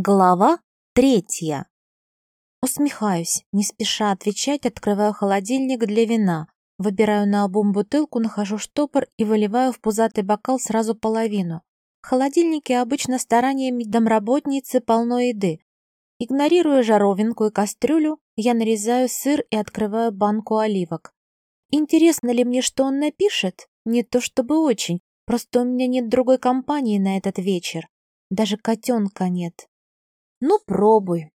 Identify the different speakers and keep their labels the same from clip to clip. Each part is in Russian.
Speaker 1: Глава третья. Усмехаюсь, не спеша отвечать, открываю холодильник для вина, выбираю на обум бутылку, нахожу штопор и выливаю в пузатый бокал сразу половину. В холодильнике обычно стараниями домработницы полно еды. Игнорируя жаровинку и кастрюлю, я нарезаю сыр и открываю банку оливок. Интересно ли мне, что он напишет? Не то чтобы очень, просто у меня нет другой компании на этот вечер. Даже котенка нет. Ну, пробуй.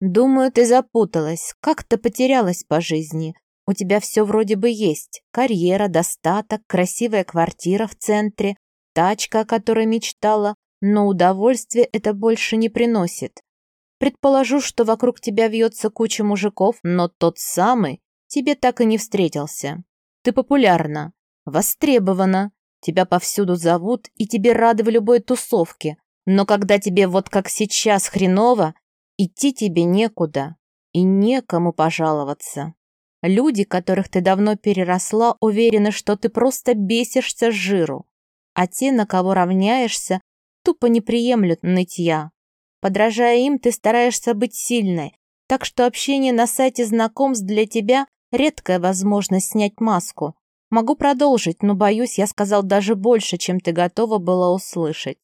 Speaker 2: Думаю, ты запуталась, как-то потерялась по жизни. У тебя все вроде бы есть. Карьера, достаток, красивая квартира в центре, тачка, о которой мечтала, но удовольствие это больше не приносит. Предположу, что вокруг тебя вьется куча мужиков, но тот самый тебе так и не встретился. Ты популярна, востребована, тебя повсюду зовут и тебе рады в любой тусовке, но когда тебе вот как сейчас хреново, идти тебе некуда и некому пожаловаться. Люди, которых ты давно переросла, уверены, что ты просто бесишься жиру, а те, на кого равняешься, тупо не приемлют нытья. Подражая им, ты стараешься быть сильной, так что общение на сайте знакомств для тебя – редкая возможность снять маску. Могу продолжить, но, боюсь, я сказал даже больше, чем ты готова была услышать.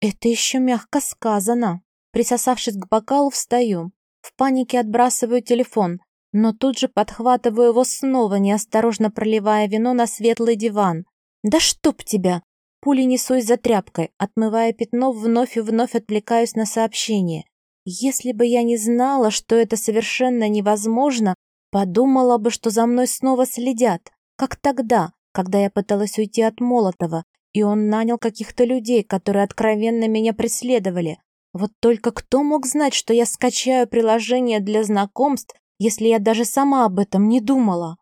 Speaker 1: Это еще мягко сказано. Присосавшись к бокалу, встаю. В панике отбрасываю телефон, но тут же подхватываю его снова, неосторожно проливая вино на светлый диван. «Да чтоб тебя!» Пули несусь за тряпкой, отмывая пятно, вновь и вновь отвлекаюсь на сообщение. Если бы я не знала, что это совершенно невозможно, подумала бы, что за мной снова следят, как тогда, когда я пыталась уйти от Молотова, и он нанял каких-то людей, которые откровенно меня преследовали. Вот только кто мог знать, что я скачаю приложение для знакомств, если я даже сама об этом не думала?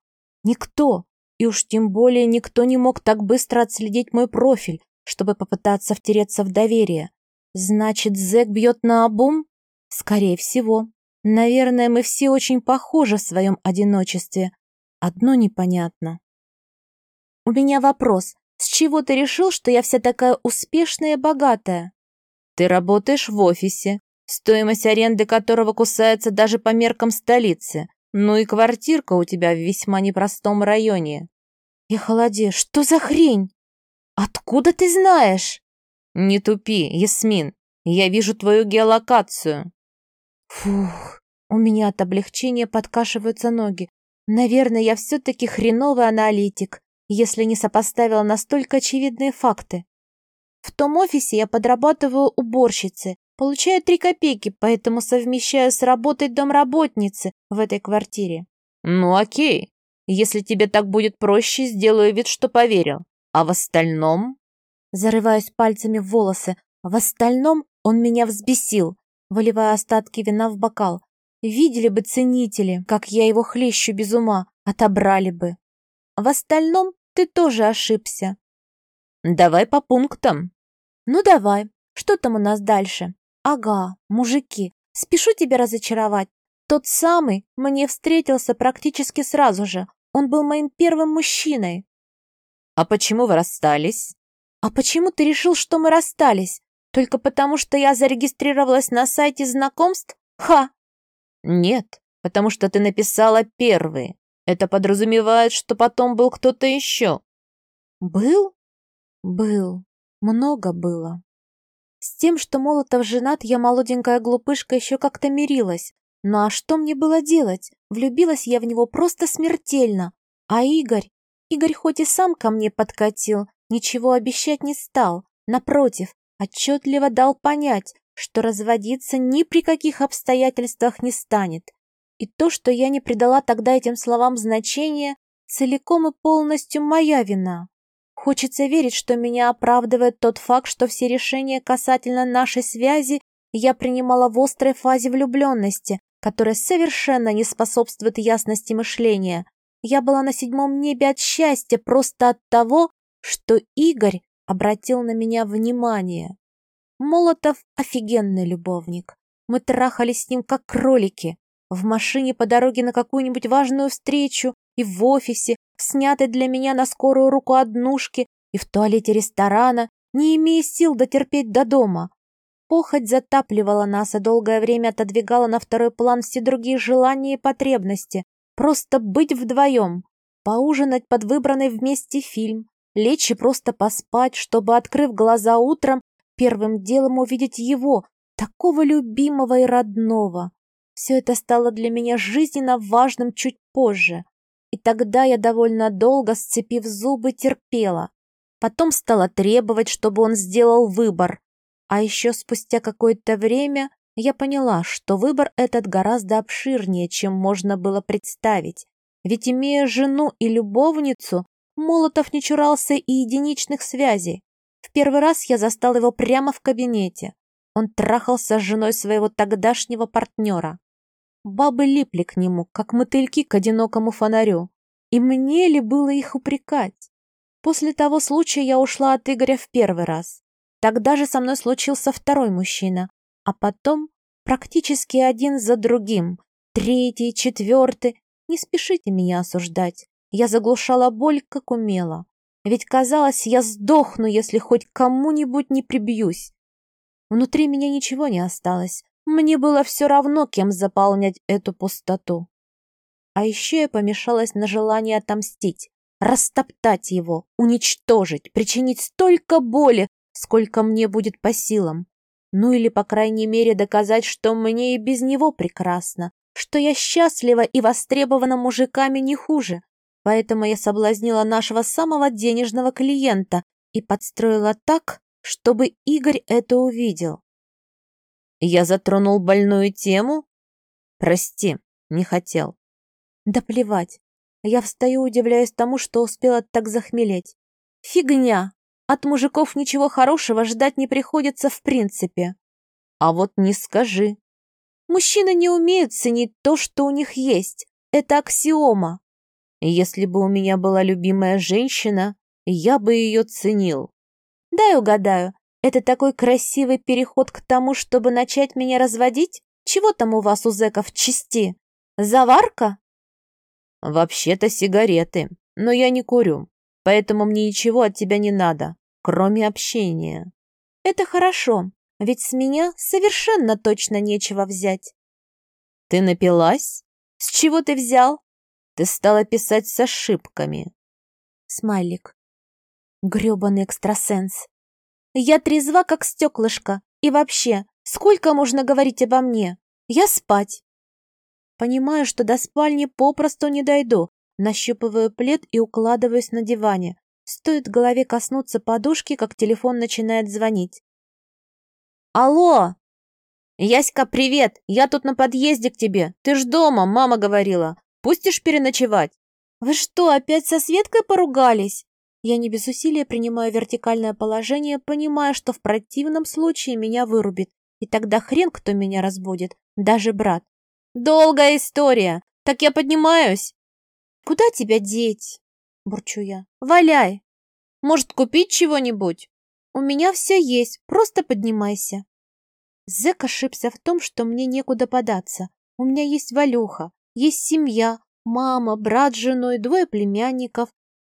Speaker 1: Никто. И уж тем более никто не мог так быстро отследить мой профиль, чтобы попытаться втереться в доверие. Значит, зэк бьет на обум? Скорее всего. Наверное, мы все очень похожи в своем одиночестве. Одно непонятно. У меня вопрос. С чего ты решил, что я вся такая успешная и богатая?
Speaker 2: Ты работаешь в офисе, стоимость аренды которого кусается даже по меркам столицы. Ну и квартирка у тебя в весьма непростом районе.
Speaker 1: Я холодею. Что за хрень? Откуда ты знаешь?
Speaker 2: Не тупи, Ясмин. Я вижу твою геолокацию.
Speaker 1: Фух, у меня от облегчения подкашиваются ноги. Наверное, я все-таки хреновый аналитик если не сопоставила настолько очевидные факты. В том офисе я подрабатываю уборщицей, получаю три копейки, поэтому совмещаю с работой домработницы в этой квартире.
Speaker 2: Ну окей, если тебе так будет проще, сделаю вид, что поверил. А в остальном?
Speaker 1: Зарываюсь пальцами в волосы. В остальном он меня взбесил, выливая остатки вина в бокал. Видели бы ценители, как я его хлещу без ума, отобрали бы. В остальном ты тоже ошибся.
Speaker 2: Давай по пунктам.
Speaker 1: Ну давай. Что там у нас дальше? Ага, мужики. Спешу тебя разочаровать. Тот самый мне встретился практически сразу же. Он был моим первым мужчиной.
Speaker 2: А почему вы расстались?
Speaker 1: А почему ты решил, что мы расстались? Только потому, что я зарегистрировалась на сайте знакомств? Ха!
Speaker 2: Нет, потому что ты написала первый. Это подразумевает, что потом был кто-то еще.
Speaker 1: Был? Был. Много было. С тем, что Молотов женат, я молоденькая глупышка еще как-то мирилась. Ну а что мне было делать? Влюбилась я в него просто смертельно. А Игорь? Игорь хоть и сам ко мне подкатил, ничего обещать не стал. Напротив, отчетливо дал понять, что разводиться ни при каких обстоятельствах не станет. И то, что я не придала тогда этим словам значения, целиком и полностью моя вина. Хочется верить, что меня оправдывает тот факт, что все решения касательно нашей связи я принимала в острой фазе влюбленности, которая совершенно не способствует ясности мышления. Я была на седьмом небе от счастья просто от того, что Игорь обратил на меня внимание. Молотов – офигенный любовник. Мы трахались с ним как кролики, в машине по дороге на какую-нибудь важную встречу, и в офисе, в снятой для меня на скорую руку однушке, и в туалете ресторана, не имея сил дотерпеть до дома. Похоть затапливала нас и долгое время отодвигала на второй план все другие желания и потребности. Просто быть вдвоем, поужинать под выбранный вместе фильм, лечь и просто поспать, чтобы, открыв глаза утром, первым делом увидеть его, такого любимого и родного. Все это стало для меня жизненно важным чуть позже. И тогда я довольно долго, сцепив зубы, терпела. Потом стала требовать, чтобы он сделал выбор. А еще спустя какое-то время я поняла, что выбор этот гораздо обширнее, чем можно было представить. Ведь имея жену и любовницу, Молотов не чурался и единичных связей. В первый раз я застал его прямо в кабинете. Он трахался с женой своего тогдашнего партнера. Бабы липли к нему, как мотыльки к одинокому фонарю. И мне ли было их упрекать? После того случая я ушла от Игоря в первый раз. Тогда же со мной случился второй мужчина, а потом практически один за другим, третий, четвертый. Не спешите меня осуждать. Я заглушала боль, как умела. Ведь казалось, я сдохну, если хоть кому-нибудь не прибьюсь. Внутри меня ничего не осталось. Мне было все равно, кем заполнять эту пустоту. А еще я помешалась на желании отомстить, растоптать его, уничтожить, причинить столько боли, сколько мне будет по силам. Ну или, по крайней мере, доказать, что мне и без него прекрасно, что я счастлива и востребована мужиками не хуже. Поэтому я соблазнила нашего самого денежного клиента и подстроила так, чтобы Игорь это увидел. Я затронул больную тему? Прости, не хотел. Да плевать. Я встаю, удивляясь тому, что успела так захмелеть. Фигня! От мужиков ничего хорошего ждать не приходится в принципе. А вот не скажи. Мужчины не умеют ценить то, что у них есть. Это аксиома. Если бы у меня была любимая женщина, я бы ее ценил. Дай угадаю, это такой красивый переход к тому, чтобы начать меня разводить? Чего там у вас у зэков чисти? Заварка? Вообще-то сигареты, но я не курю, поэтому мне ничего от тебя не надо кроме общения. Это хорошо, ведь с меня совершенно точно нечего взять. Ты напилась? С чего ты взял? Ты стала писать с ошибками. Смайлик. Грёбаный экстрасенс. Я трезва, как стеклышко. И вообще, сколько можно говорить обо мне? Я спать. Понимаю, что до спальни попросту не дойду. Нащупываю плед и укладываюсь на диване. Стоит голове коснуться подушки, как телефон начинает звонить. «Алло!» «Яська, привет! Я тут на подъезде к тебе. Ты ж дома, мама говорила. Пустишь переночевать?» «Вы что, опять со Светкой поругались?» Я не без усилия принимаю вертикальное положение, понимая, что в противном случае меня вырубит. И тогда хрен кто меня разбудит, даже брат. «Долгая история! Так я поднимаюсь!» «Куда тебя деть?» бурчу я. «Валяй! Может, купить чего-нибудь? У меня все есть, просто поднимайся». Зэк ошибся в том, что мне некуда податься. У меня есть Валюха, есть семья, мама, брат с женой, двое племянников.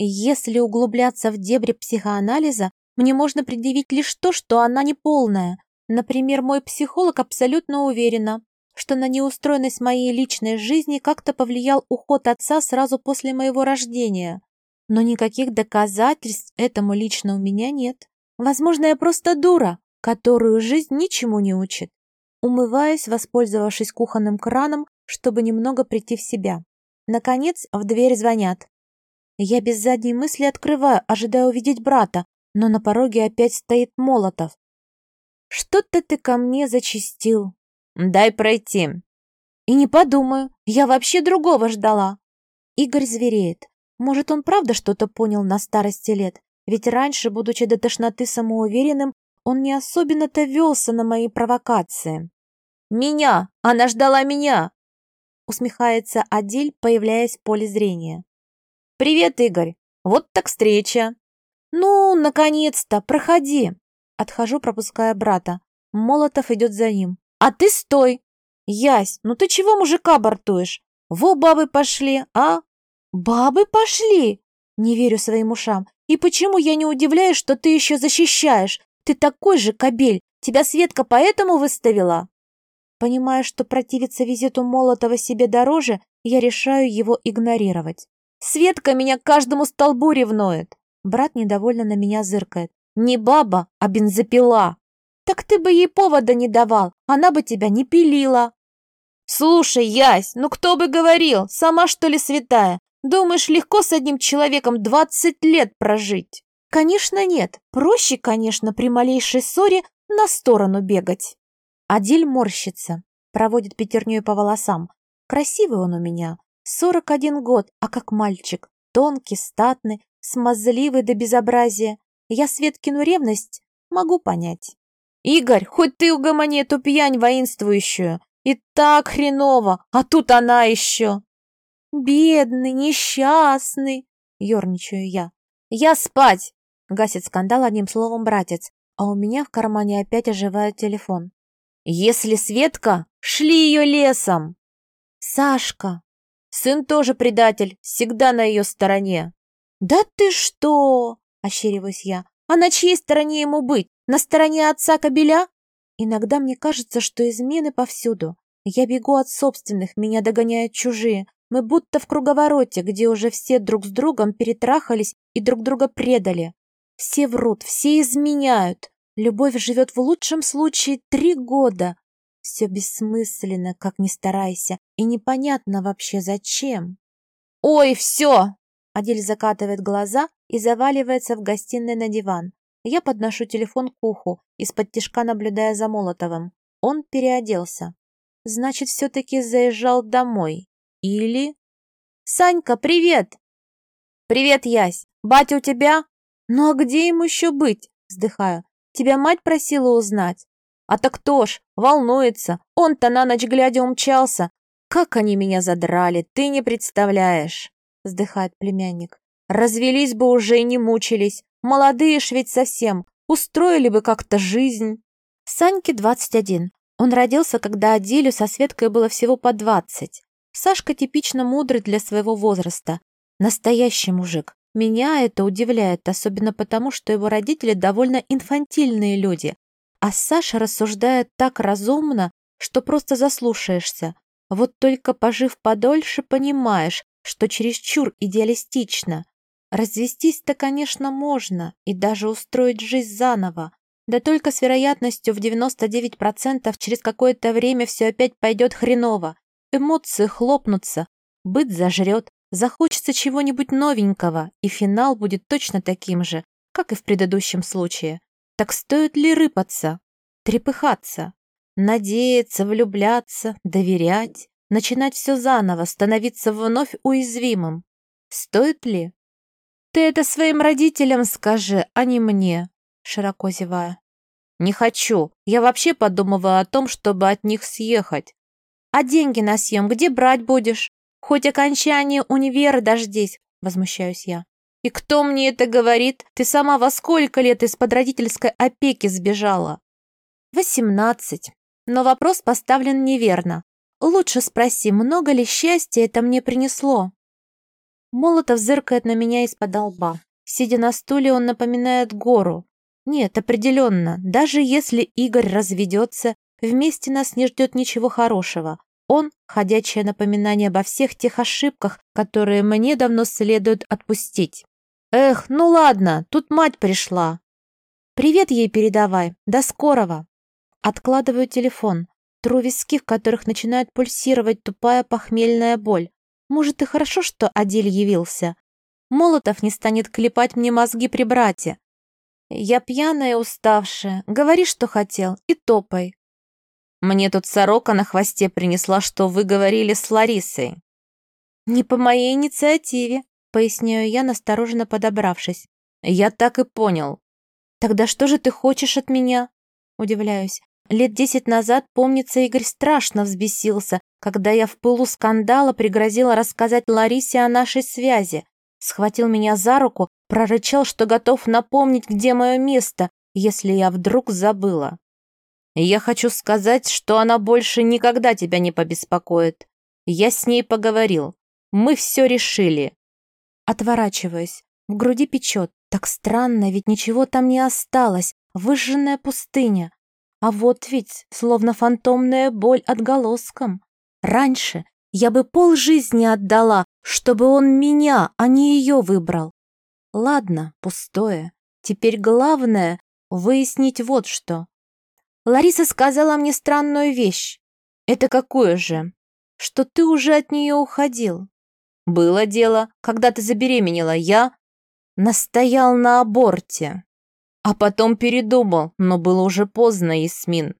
Speaker 1: Если углубляться в дебри психоанализа, мне можно предъявить лишь то, что она неполная. Например, мой психолог абсолютно уверена, что на неустроенность моей личной жизни как-то повлиял уход отца сразу после моего рождения. Но никаких доказательств этому лично у меня нет. Возможно, я просто дура, которую жизнь ничему не учит. Умываясь, воспользовавшись кухонным краном, чтобы немного прийти в себя. Наконец, в дверь звонят. Я без задней мысли открываю, ожидая увидеть брата, но на пороге опять стоит Молотов. «Что-то ты ко мне зачистил». «Дай пройти». «И не подумаю, я вообще другого ждала». Игорь звереет. Может, он правда что-то понял на старости лет? Ведь раньше, будучи до тошноты самоуверенным, он не особенно-то велся на мои провокации. «Меня! Она ждала меня!» Усмехается Адиль, появляясь в поле зрения. «Привет, Игорь! Вот так встреча!» «Ну, наконец-то! Проходи!» Отхожу, пропуская брата. Молотов идет за ним. «А ты стой!» «Ясь, ну ты чего мужика бортуешь? Во бабы пошли, а? «Бабы пошли!» Не верю своим ушам. «И почему я не удивляюсь, что ты еще защищаешь? Ты такой же кобель! Тебя Светка поэтому выставила?» Понимая, что противиться визиту Молотова себе дороже, я решаю его игнорировать. «Светка меня к каждому столбу ревнует!» Брат недовольно на меня зыркает. «Не баба, а бензопила!» «Так ты бы ей повода не давал, она бы тебя не пилила!» «Слушай, Ясь, ну кто бы говорил, сама что ли святая? Думаешь, легко с одним человеком двадцать лет прожить?» «Конечно нет. Проще, конечно, при малейшей ссоре на сторону бегать». Адиль морщится, проводит пятерней по волосам. Красивый он у меня. Сорок один год, а как мальчик. Тонкий, статный, смазливый до безобразия. Я Светкину ревность могу понять. «Игорь, хоть ты угомони эту пьянь воинствующую. И так хреново, а тут она еще!» «Бедный, несчастный!» — ерничаю я. «Я спать!» — гасит скандал одним словом братец, а у меня в кармане опять оживает телефон. «Если Светка, шли ее лесом!» «Сашка!» «Сын тоже предатель, всегда на ее стороне!» «Да ты что!» — ощериваюсь я. «А на чьей стороне ему быть? На стороне отца кобеля?» Иногда мне кажется, что измены повсюду. Я бегу от собственных, меня догоняют чужие. Мы будто в круговороте, где уже все друг с другом перетрахались и друг друга предали. Все врут, все изменяют. Любовь живет в лучшем случае три года. Все бессмысленно, как ни старайся, и непонятно вообще зачем. «Ой, все!» Адель закатывает глаза и заваливается в гостиной на диван. Я подношу телефон к уху, из-под тишка наблюдая за Молотовым. Он переоделся. Значит, все-таки заезжал домой. Или... «Санька, привет!» «Привет, Ясь! Батя у тебя?» «Ну а где ему еще быть?» Вздыхаю. «Тебя мать просила узнать?» «А так кто ж? Волнуется. Он-то на ночь глядя умчался. Как они меня задрали, ты не представляешь!» Вздыхает племянник. «Развелись бы уже и не мучились. Молодые ж ведь совсем. Устроили бы как-то жизнь». Саньке 21. Он родился, когда Аделю со Светкой было всего по 20. Сашка типично мудрый для своего возраста. Настоящий мужик. Меня это удивляет, особенно потому, что его родители довольно инфантильные люди. А Саша рассуждает так разумно, что просто заслушаешься. Вот только пожив подольше, понимаешь, что чересчур идеалистично. Развестись-то, конечно, можно, и даже устроить жизнь заново. Да только с вероятностью в 99% через какое-то время все опять пойдет хреново. Эмоции хлопнутся, быт зажрет, захочется чего-нибудь новенького, и финал будет точно таким же, как и в предыдущем случае. Так стоит ли рыпаться, трепыхаться, надеяться, влюбляться, доверять, начинать все заново, становиться вновь уязвимым? Стоит ли? Ты это своим родителям скажи, а не мне, широко зевая. Не хочу. Я вообще подумываю о том, чтобы от них съехать. А деньги на съем где брать будешь? Хоть окончание универа дождись, возмущаюсь я. И кто мне это говорит? Ты сама во сколько лет из-под родительской опеки сбежала? Восемнадцать. Но вопрос поставлен неверно. Лучше спроси, много ли счастья это мне принесло? Молотов зыркает на меня из-под лба. Сидя на стуле, он напоминает гору. Нет, определенно, даже если Игорь разведется, Вместе нас не ждет ничего хорошего. Он — ходячее напоминание обо всех тех ошибках, которые мне давно следует отпустить. Эх, ну ладно, тут мать пришла. Привет ей передавай. До скорого. Откладываю телефон. Тру виски, в которых начинает пульсировать тупая похмельная боль. Может, и хорошо, что Адель явился. Молотов не станет клепать мне мозги при брате. Я пьяная и уставшая. Говори, что хотел, и топай. Мне тут сорока на хвосте принесла, что вы говорили с Ларисой». «Не по моей инициативе», — поясняю я, настороженно подобравшись. «Я так и понял». «Тогда что же ты хочешь от меня?» Удивляюсь. Лет десять назад, помнится, Игорь страшно взбесился, когда я в пылу скандала пригрозила рассказать Ларисе о нашей связи. Схватил меня за руку, прорычал, что готов напомнить, где мое место, если я вдруг забыла. Я хочу сказать, что она больше никогда тебя не побеспокоит. Я с ней поговорил. Мы все решили. Отворачиваясь. В груди печет. Так странно, ведь ничего там не осталось. выжженная пустыня. А вот ведь словно фантомная боль отголоском. Раньше я бы полжизни отдала, чтобы он меня, а не ее выбрал. Ладно, пустое. Теперь главное — выяснить вот что. Лариса сказала мне странную вещь. Это какое же? Что ты уже от нее уходил. Было дело, когда ты забеременела, я настоял на аборте. А потом передумал, но было уже поздно, Ясмин.